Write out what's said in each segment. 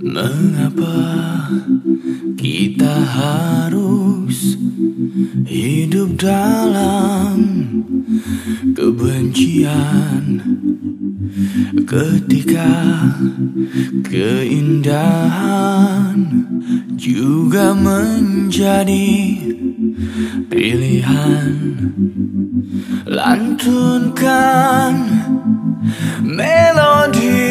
Mengapa kita harus hidup dalam kebencian. Ketika keindahan juga menjadi pilihan. Lantunkan melodi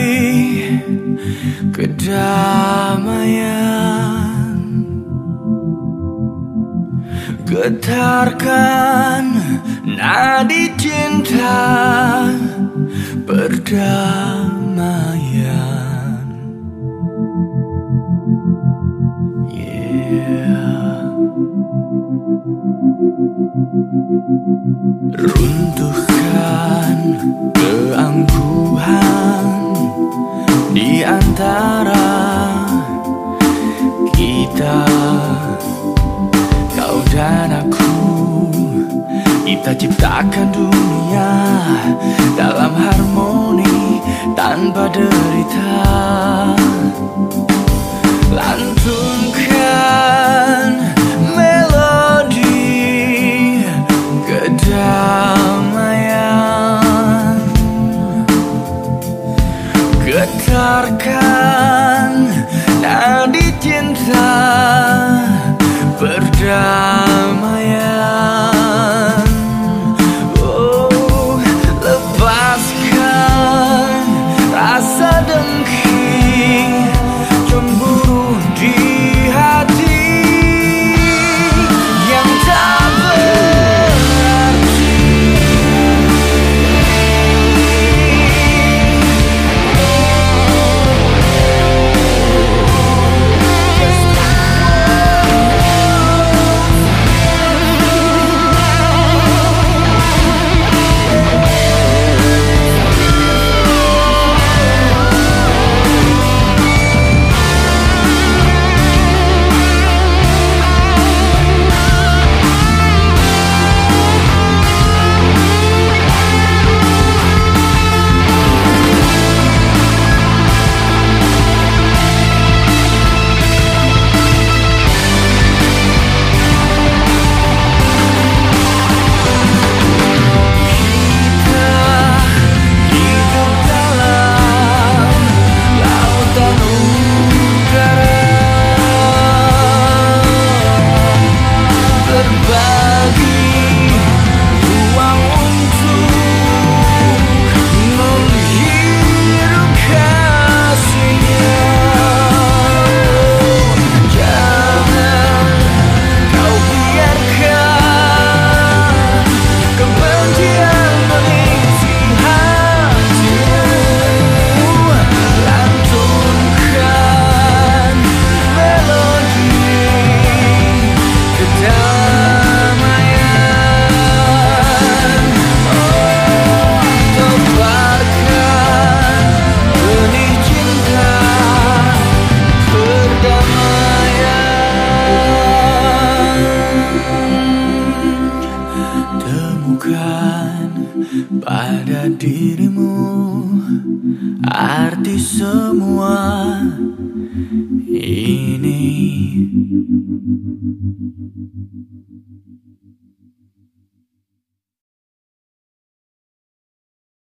kedamaian getarkan nadi cinta perdamaian yeah. runtuhkan keangkuhan di antara kita ciptakan dunia dalam harmoni tanpa derita. Lantunkan melodi kedamaian. Getarkan nadi cinta perdamaian pada dirimu arti semua ini.